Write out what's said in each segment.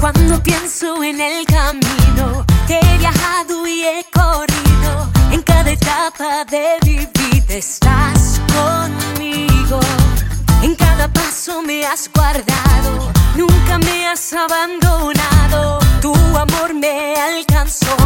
Cuando pienso en el camino que he viajado y he corrido. En cada etapa de mi vida estás paso me has guardado, nunca me has abandonado, tu amor me alcanzó.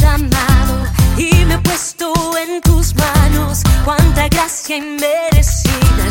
llamado y me he puesto en tus manos. Cuánta gracia inmerecida.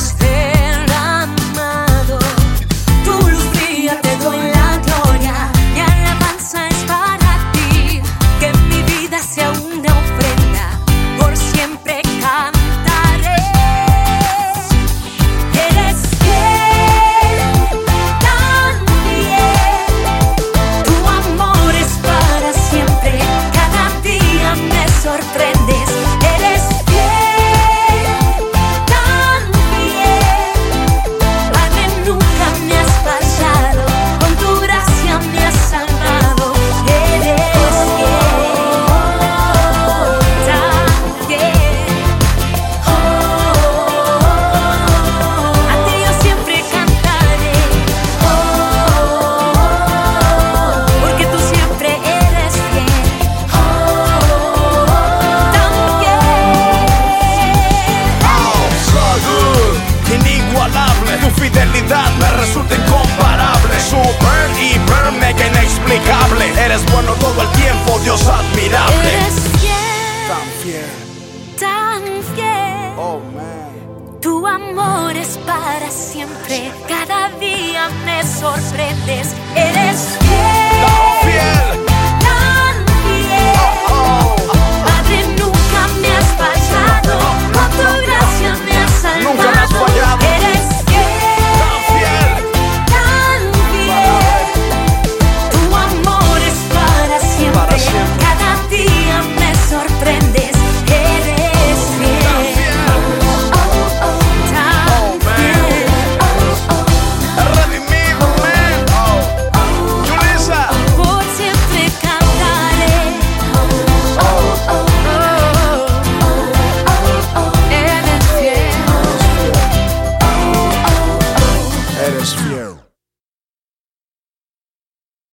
Oh, man. Tu amor es para siempre, cada día me sorprendes.